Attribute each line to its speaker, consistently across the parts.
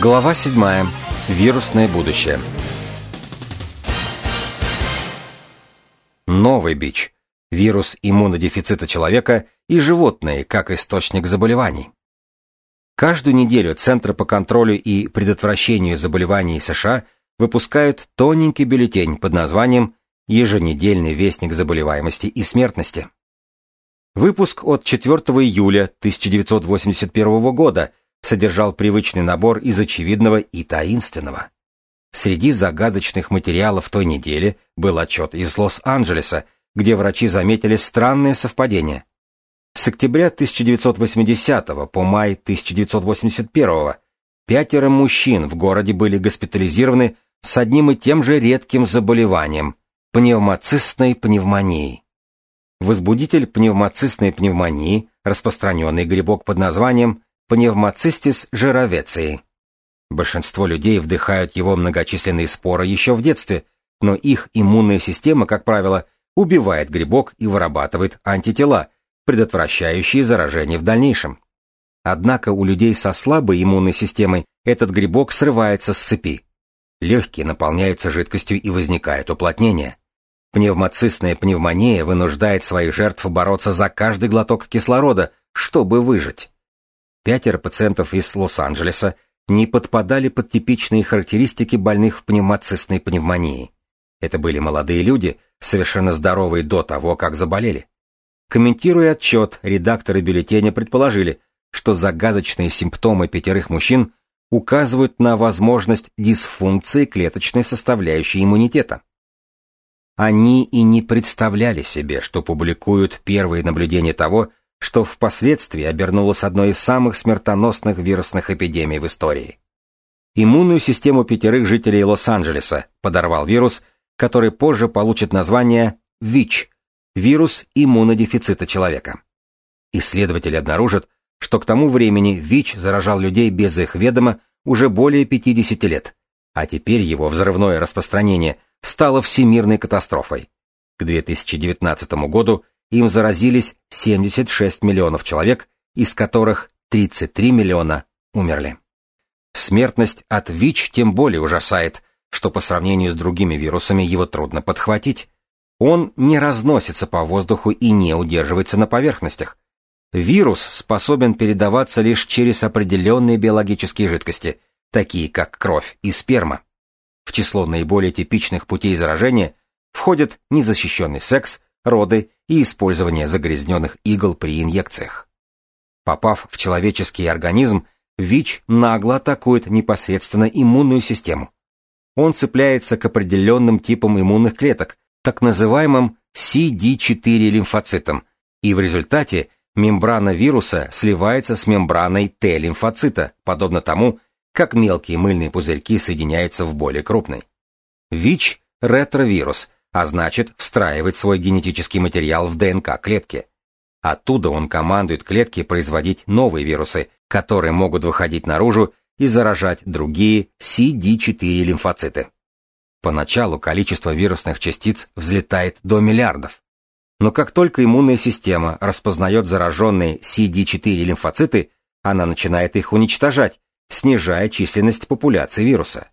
Speaker 1: Глава 7. Вирусное будущее. Новый бич. Вирус иммунодефицита человека и животные как источник заболеваний. Каждую неделю Центр по контролю и предотвращению заболеваний США выпускают тоненький бюллетень под названием «Еженедельный вестник заболеваемости и смертности». Выпуск от 4 июля 1981 года содержал привычный набор из очевидного и таинственного. Среди загадочных материалов той недели был отчет из Лос-Анджелеса, где врачи заметили странное совпадение. С октября 1980 по май 1981 пятеро мужчин в городе были госпитализированы с одним и тем же редким заболеванием – пневмоцистной пневмонией. Возбудитель пневмоцистной пневмонии – распространенный грибок под названием пневмоцистис жировеции. Большинство людей вдыхают его многочисленные споры еще в детстве, но их иммунная система, как правило, убивает грибок и вырабатывает антитела, предотвращающие заражение в дальнейшем. Однако у людей со слабой иммунной системой этот грибок срывается с цепи. Легкие наполняются жидкостью и возникает уплотнение. Пневмоцистная пневмония вынуждает своих жертв бороться за каждый глоток кислорода, чтобы выжить. Пятеро пациентов из Лос-Анджелеса не подпадали под типичные характеристики больных пневмоцистной пневмонией. Это были молодые люди, совершенно здоровые до того, как заболели. Комментируя отчет, редакторы бюллетеня предположили, что загадочные симптомы пятерых мужчин указывают на возможность дисфункции клеточной составляющей иммунитета. Они и не представляли себе, что публикуют первые наблюдения того, что впоследствии обернулось одной из самых смертоносных вирусных эпидемий в истории. Иммунную систему пятерых жителей Лос-Анджелеса подорвал вирус, который позже получит название ВИЧ – вирус иммунодефицита человека. Исследователи обнаружат, что к тому времени ВИЧ заражал людей без их ведома уже более 50 лет, а теперь его взрывное распространение стало всемирной катастрофой. К 2019 году им заразились 76 миллионов человек, из которых 33 миллиона умерли. Смертность от ВИЧ тем более ужасает, что по сравнению с другими вирусами его трудно подхватить. Он не разносится по воздуху и не удерживается на поверхностях. Вирус способен передаваться лишь через определенные биологические жидкости, такие как кровь и сперма. В число наиболее типичных путей заражения входят незащищенный секс, роды и использование загрязненных игл при инъекциях. Попав в человеческий организм, ВИЧ нагло атакует непосредственно иммунную систему. Он цепляется к определенным типам иммунных клеток, так называемым CD4 лимфоцитам, и в результате мембрана вируса сливается с мембраной Т-лимфоцита, подобно тому, как мелкие мыльные пузырьки соединяются в более крупный. ВИЧ – ретровирус – а значит встраивать свой генетический материал в ДНК клетки. Оттуда он командует клетке производить новые вирусы, которые могут выходить наружу и заражать другие CD4 лимфоциты. Поначалу количество вирусных частиц взлетает до миллиардов. Но как только иммунная система распознает зараженные CD4 лимфоциты, она начинает их уничтожать, снижая численность популяции вируса.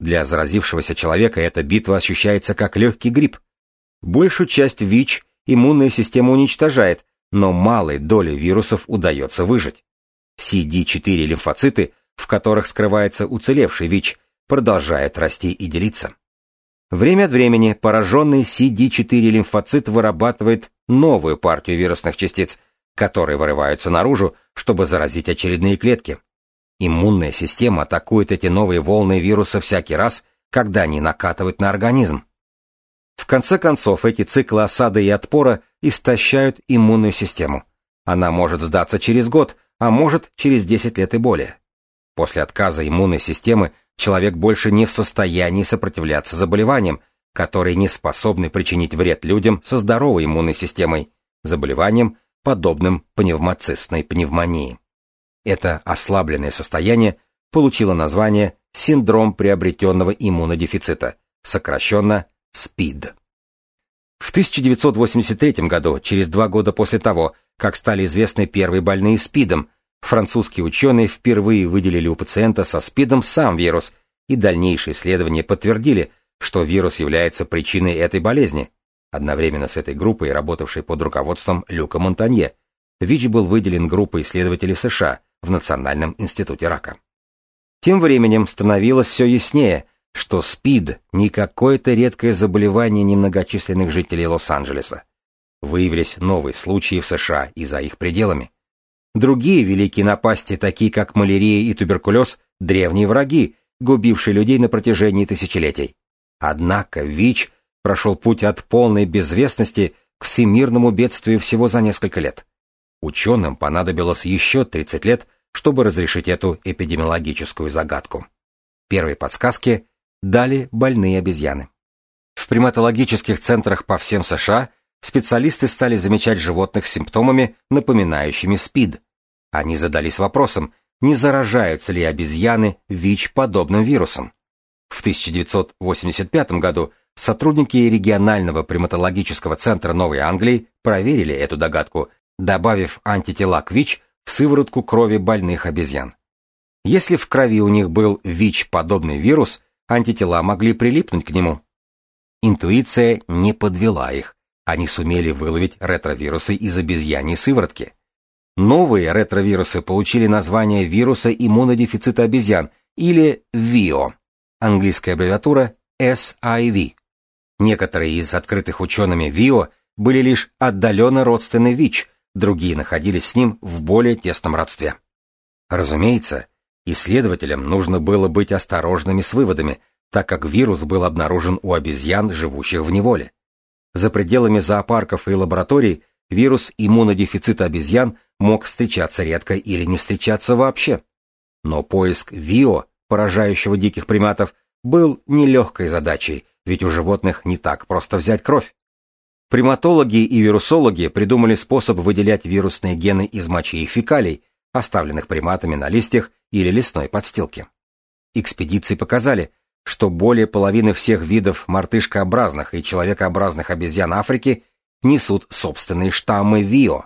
Speaker 1: Для заразившегося человека эта битва ощущается как легкий грипп. Большую часть ВИЧ иммунная система уничтожает, но малой доле вирусов удается выжить. CD4 лимфоциты, в которых скрывается уцелевший ВИЧ, продолжают расти и делиться. Время от времени пораженный CD4 лимфоцит вырабатывает новую партию вирусных частиц, которые вырываются наружу, чтобы заразить очередные клетки. Иммунная система атакует эти новые волны вируса всякий раз, когда они накатывают на организм. В конце концов, эти циклы осады и отпора истощают иммунную систему. Она может сдаться через год, а может через 10 лет и более. После отказа иммунной системы человек больше не в состоянии сопротивляться заболеваниям, которые не способны причинить вред людям со здоровой иммунной системой, заболеваниям, подобным пневмоцистной пневмонии. Это ослабленное состояние получило название синдром приобретенного иммунодефицита, сокращенно СПИД. В 1983 году, через два года после того, как стали известны первые больные СПИДом, Французские ученые впервые выделили у пациента со СПИДом сам вирус, и дальнейшие исследования подтвердили, что вирус является причиной этой болезни. Одновременно с этой группой, работавшей под руководством Люка Монтанье, ВИЧ был выделен группой исследователей в США в Национальном институте рака. Тем временем становилось все яснее, что СПИД не какое-то редкое заболевание немногочисленных жителей Лос-Анджелеса. Выявились новые случаи в США и за их пределами. Другие великие напасти, такие как малярия и туберкулез, древние враги, губившие людей на протяжении тысячелетий. Однако ВИЧ прошел путь от полной безвестности к всемирному бедствию всего за несколько лет. Ученым понадобилось еще 30 лет, чтобы разрешить эту эпидемиологическую загадку. Первые подсказки дали больные обезьяны. В приматологических центрах по всем США специалисты стали замечать животных с симптомами, напоминающими СПИД. Они задались вопросом, не заражаются ли обезьяны ВИЧ подобным вирусом. В 1985 году сотрудники регионального приматологического центра Новой Англии проверили эту догадку, добавив антитела к ВИЧ в сыворотку крови больных обезьян. Если в крови у них был ВИЧ-подобный вирус, антитела могли прилипнуть к нему. Интуиция не подвела их. Они сумели выловить ретровирусы из обезьяньей сыворотки. Новые ретровирусы получили название вируса иммунодефицита обезьян или ВИО, английская аббревиатура SIV. Некоторые из открытых учеными ВИО были лишь отдаленно родственны ВИЧ, другие находились с ним в более тесном родстве. Разумеется, исследователям нужно было быть осторожными с выводами, так как вирус был обнаружен у обезьян, живущих в неволе. За пределами зоопарков и лабораторий вирус иммунодефицита обезьян мог встречаться редко или не встречаться вообще. Но поиск ВИО, поражающего диких приматов, был нелегкой задачей, ведь у животных не так просто взять кровь. Приматологи и вирусологи придумали способ выделять вирусные гены из мочи и фекалий, оставленных приматами на листьях или лесной подстилке. Экспедиции показали, что более половины всех видов мартышкообразных и человекообразных обезьян Африки несут собственные штаммы ВИО.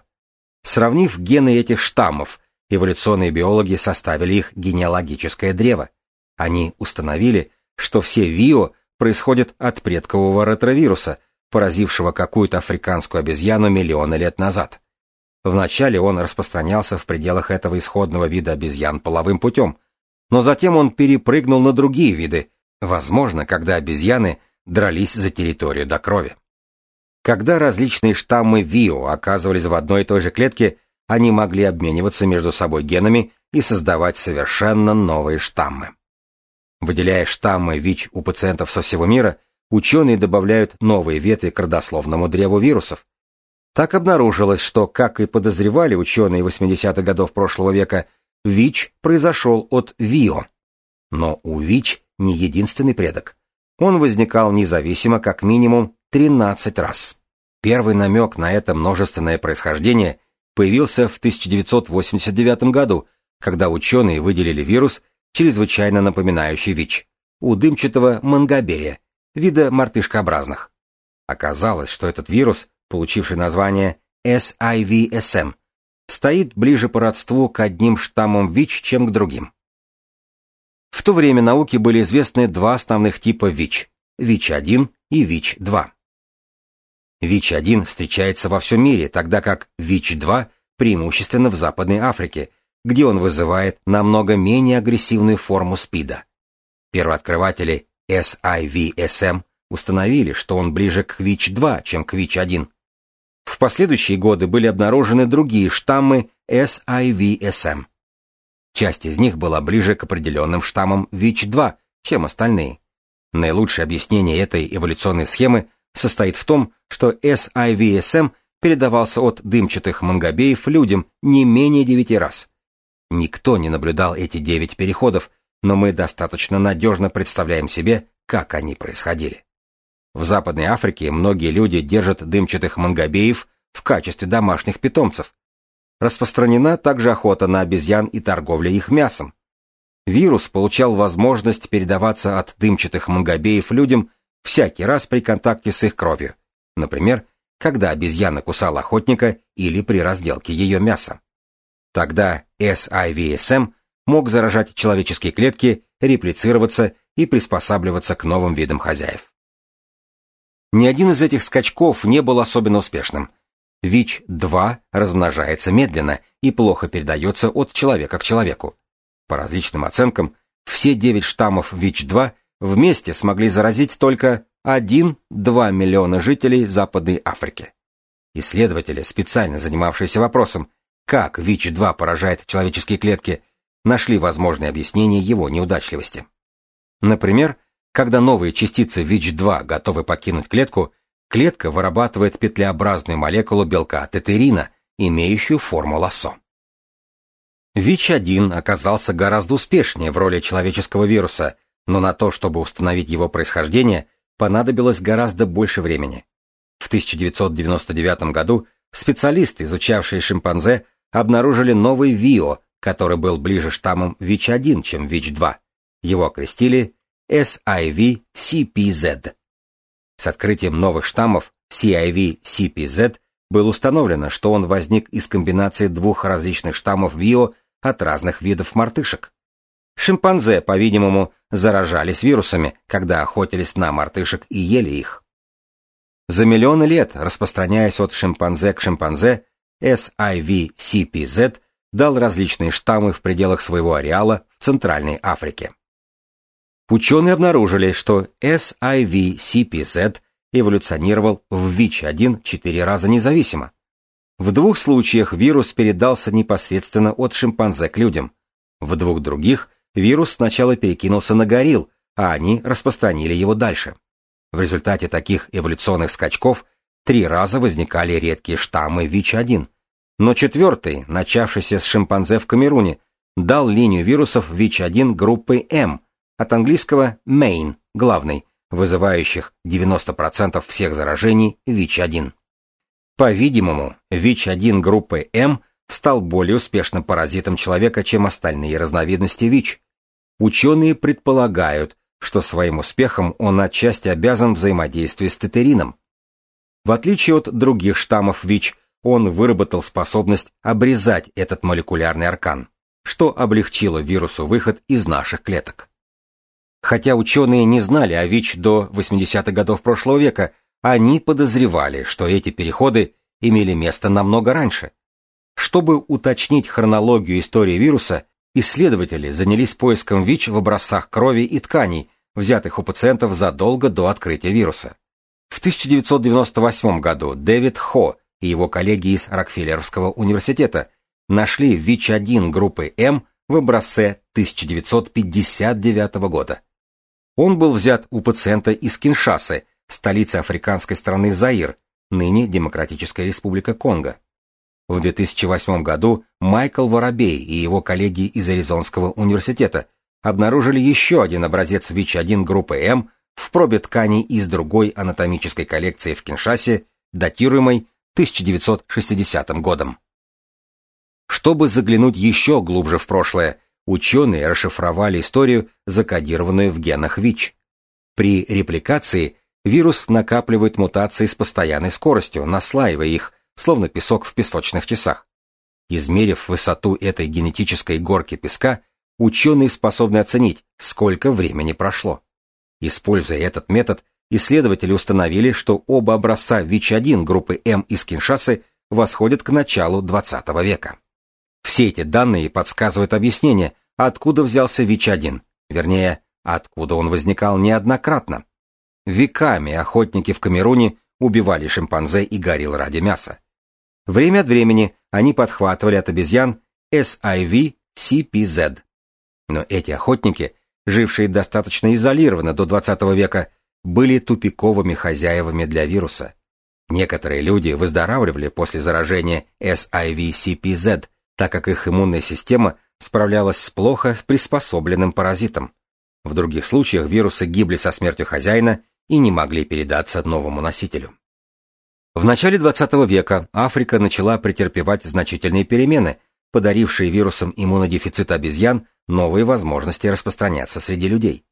Speaker 1: Сравнив гены этих штаммов, эволюционные биологи составили их генеалогическое древо. Они установили, что все ВИО происходят от предкового ретровируса, поразившего какую-то африканскую обезьяну миллионы лет назад. Вначале он распространялся в пределах этого исходного вида обезьян половым путем, но затем он перепрыгнул на другие виды, возможно, когда обезьяны дрались за территорию до крови. Когда различные штаммы ВИО оказывались в одной и той же клетке, они могли обмениваться между собой генами и создавать совершенно новые штаммы. Выделяя штаммы ВИЧ у пациентов со всего мира, ученые добавляют новые ветви к родословному древу вирусов. Так обнаружилось, что, как и подозревали ученые 80-х годов прошлого века, ВИЧ произошел от ВИО. Но у ВИЧ не единственный предок. Он возникал независимо как минимум 13 раз. Первый намек на это множественное происхождение появился в 1989 году, когда ученые выделили вирус, чрезвычайно напоминающий ВИЧ, у дымчатого мангобея, вида мартышкообразных. Оказалось, что этот вирус, получивший название SIVSM, стоит ближе по родству к одним штаммам ВИЧ, чем к другим. В то время науке были известны два основных типа ВИЧ – ВИЧ-1 и ВИЧ-2. ВИЧ-1 встречается во всем мире, тогда как ВИЧ-2 преимущественно в Западной Африке, где он вызывает намного менее агрессивную форму СПИДа. Первооткрыватели SIVSM установили, что он ближе к ВИЧ-2, чем к ВИЧ-1. В последующие годы были обнаружены другие штаммы SIVSM. Часть из них была ближе к определенным штаммам ВИЧ-2, чем остальные. Наилучшее объяснение этой эволюционной схемы состоит в том, что SIVSM передавался от дымчатых мангобеев людям не менее девяти раз. Никто не наблюдал эти девять переходов, но мы достаточно надежно представляем себе, как они происходили. В Западной Африке многие люди держат дымчатых мангобеев в качестве домашних питомцев. Распространена также охота на обезьян и торговля их мясом. Вирус получал возможность передаваться от дымчатых мангобеев людям всякий раз при контакте с их кровью, например, когда обезьяна кусала охотника или при разделке ее мяса. Тогда SIVSM мог заражать человеческие клетки, реплицироваться и приспосабливаться к новым видам хозяев. Ни один из этих скачков не был особенно успешным. ВИЧ-2 размножается медленно и плохо передается от человека к человеку. По различным оценкам, все 9 штаммов ВИЧ-2 вместе смогли заразить только 1-2 миллиона жителей Западной Африки. Исследователи, специально занимавшиеся вопросом, как ВИЧ-2 поражает человеческие клетки, нашли возможное объяснение его неудачливости. Например, когда новые частицы ВИЧ-2 готовы покинуть клетку, клетка вырабатывает петлеобразную молекулу белка тетерина, имеющую форму лассо. ВИЧ-1 оказался гораздо успешнее в роли человеческого вируса, но на то, чтобы установить его происхождение, понадобилось гораздо больше времени. В 1999 году специалисты, изучавшие шимпанзе, обнаружили новый ВИО, который был ближе штаммам ВИЧ-1, чем ВИЧ-2. Его окрестили SIV-CPZ. С открытием новых штаммов CIV-CPZ было установлено, что он возник из комбинации двух различных штаммов ВИО от разных видов мартышек. Шимпанзе, по-видимому, заражались вирусами, когда охотились на мартышек и ели их. За миллионы лет, распространяясь от шимпанзе к шимпанзе, SIV-CPZ дал различные штаммы в пределах своего ареала в Центральной Африке. Ученые обнаружили, что SIV-CPZ эволюционировал в ВИЧ-1 четыре раза независимо. В двух случаях вирус передался непосредственно от шимпанзе к людям. В двух других вирус сначала перекинулся на горилл, а они распространили его дальше. В результате таких эволюционных скачков три раза возникали редкие штаммы ВИЧ-1, но четвертый, начавшийся с шимпанзе в Камеруне, дал линию вирусов ВИЧ-1 группы М, от английского main, главный, вызывающих 90% всех заражений ВИЧ-1. По-видимому, ВИЧ-1 группы М стал более успешным паразитом человека, чем остальные разновидности ВИЧ. Ученые предполагают, что своим успехом он отчасти обязан взаимодействию с тетерином. В отличие от других штаммов ВИЧ, он выработал способность обрезать этот молекулярный аркан, что облегчило вирусу выход из наших клеток. Хотя ученые не знали о ВИЧ до 80-х годов прошлого века, они подозревали, что эти переходы имели место намного раньше. Чтобы уточнить хронологию истории вируса, исследователи занялись поиском ВИЧ в образцах крови и тканей, взятых у пациентов задолго до открытия вируса. В 1998 году Дэвид Хо и его коллеги из Рокфеллеровского университета нашли ВИЧ-1 группы М в образце 1959 года. Он был взят у пациента из Киншасы, столицы африканской страны Заир, ныне Демократическая республика Конго. В 2008 году Майкл Воробей и его коллеги из Аризонского университета обнаружили еще один образец ВИЧ-1 группы М в пробе тканей из другой анатомической коллекции в Киншасе, датируемой 1960 годом. Чтобы заглянуть еще глубже в прошлое, ученые расшифровали историю, закодированную в генах ВИЧ. При репликации вирус накапливает мутации с постоянной скоростью, наслаивая их, словно песок в песочных часах. Измерив высоту этой генетической горки песка, ученые способны оценить, сколько времени прошло. Используя этот метод, исследователи установили, что оба образца ВИЧ-1 группы М из Киншасы восходят к началу XX века. Все эти данные подсказывают объяснение, откуда взялся ВИЧ-1, вернее, откуда он возникал неоднократно. Веками охотники в Камеруне убивали шимпанзе и горилл ради мяса. Время от времени они подхватывали от обезьян SIV-CPZ. Но эти охотники, жившие достаточно изолированно до 20 века, были тупиковыми хозяевами для вируса. Некоторые люди выздоравливали после заражения SIV-CPZ, так как их иммунная система справлялась с плохо приспособленным паразитом. В других случаях вирусы гибли со смертью хозяина и не могли передаться новому носителю. В начале 20 века Африка начала претерпевать значительные перемены, подарившие вирусам иммунодефицита обезьян новые возможности распространяться среди людей.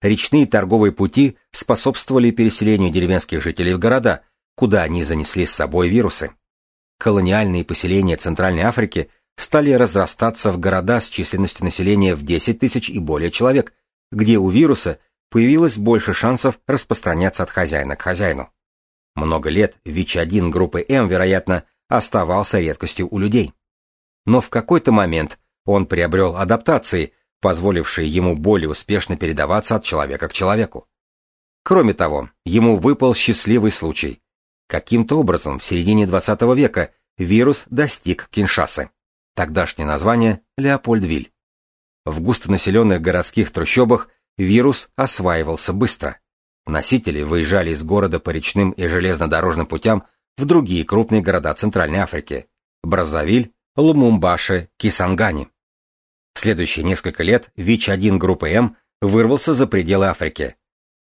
Speaker 1: Речные торговые пути способствовали переселению деревенских жителей в города, куда они занесли с собой вирусы. Колониальные поселения Центральной Африки стали разрастаться в города с численностью населения в 10 тысяч и более человек, где у вируса появилось больше шансов распространяться от хозяина к хозяину. Много лет ВИЧ-1 группы М, вероятно, оставался редкостью у людей. Но в какой-то момент он приобрел адаптации, позволившие ему более успешно передаваться от человека к человеку. Кроме того, ему выпал счастливый случай. Каким-то образом в середине 20 века вирус достиг Киншасы. Тогдашнее название – Леопольдвиль. В густонаселенных городских трущобах вирус осваивался быстро. Носители выезжали из города по речным и железнодорожным путям в другие крупные города Центральной Африки – Браззавиль, Лумумбаши, Кисангани. Следующие несколько лет ВИЧ-1 группы М вырвался за пределы Африки.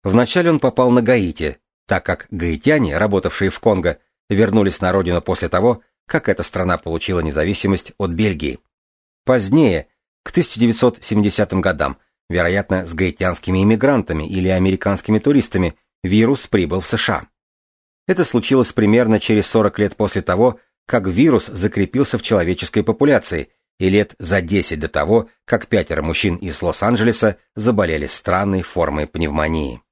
Speaker 1: Вначале он попал на Гаити, так как гаитяне, работавшие в Конго, вернулись на родину после того, как эта страна получила независимость от Бельгии. Позднее, к 1970 годам, вероятно, с гаитянскими иммигрантами или американскими туристами, вирус прибыл в США. Это случилось примерно через 40 лет после того, как вирус закрепился в человеческой популяции, и лет за 10 до того, как пятеро мужчин из Лос-Анджелеса заболели странной формой пневмонии.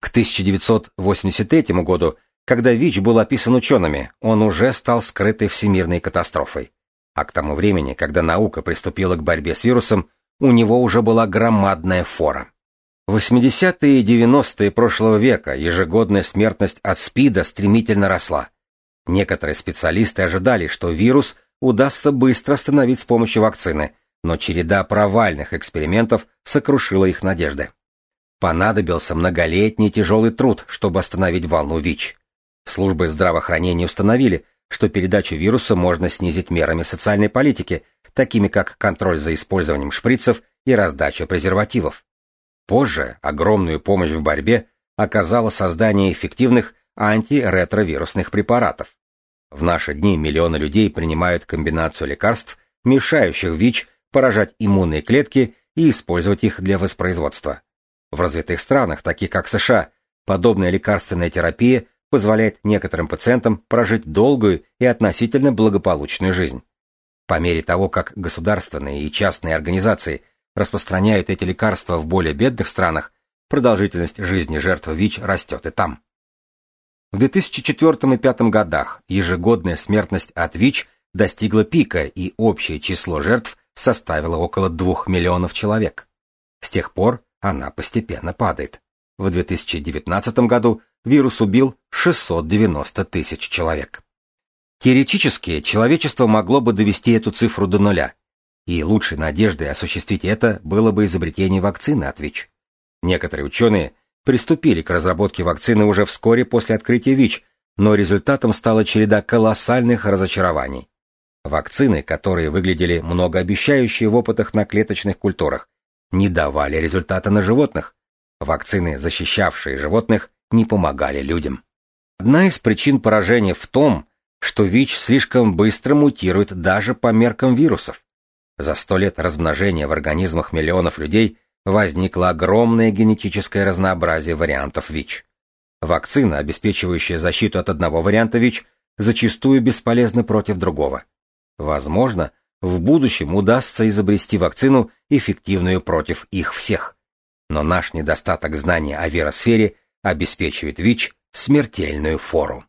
Speaker 1: К 1983 году, когда ВИЧ был описан учеными, он уже стал скрытой всемирной катастрофой. А к тому времени, когда наука приступила к борьбе с вирусом, у него уже была громадная фора. В 80-е и 90-е прошлого века ежегодная смертность от СПИДа стремительно росла. Некоторые специалисты ожидали, что вирус удастся быстро остановить с помощью вакцины, но череда провальных экспериментов сокрушила их надежды. Понадобился многолетний тяжелый труд, чтобы остановить волну ВИЧ. Службы здравоохранения установили, что передачу вируса можно снизить мерами социальной политики, такими как контроль за использованием шприцев и раздача презервативов. Позже огромную помощь в борьбе оказало создание эффективных антиретровирусных препаратов. В наши дни миллионы людей принимают комбинацию лекарств, мешающих ВИЧ поражать иммунные клетки и использовать их для воспроизводства. В развитых странах, таких как США, подобная лекарственная терапия позволяет некоторым пациентам прожить долгую и относительно благополучную жизнь. По мере того, как государственные и частные организации распространяют эти лекарства в более бедных странах, продолжительность жизни жертв ВИЧ растет и там. В 2004 и 2005 годах ежегодная смертность от ВИЧ достигла пика, и общее число жертв составило около 2 миллионов человек. С тех пор она постепенно падает. В 2019 году вирус убил 690 тысяч человек. Теоретически, человечество могло бы довести эту цифру до нуля, и лучшей надеждой осуществить это было бы изобретение вакцины от ВИЧ. Некоторые ученые приступили к разработке вакцины уже вскоре после открытия ВИЧ, но результатом стала череда колоссальных разочарований. Вакцины, которые выглядели многообещающие в опытах на клеточных культурах, не давали результата на животных. Вакцины, защищавшие животных, не помогали людям. Одна из причин поражения в том, что ВИЧ слишком быстро мутирует даже по меркам вирусов. За сто лет размножения в организмах миллионов людей возникло огромное генетическое разнообразие вариантов ВИЧ. Вакцина, обеспечивающая защиту от одного варианта ВИЧ, зачастую бесполезна против другого. Возможно, в будущем удастся изобрести вакцину, эффективную против их всех. Но наш недостаток знания о виросфере обеспечивает ВИЧ смертельную фору.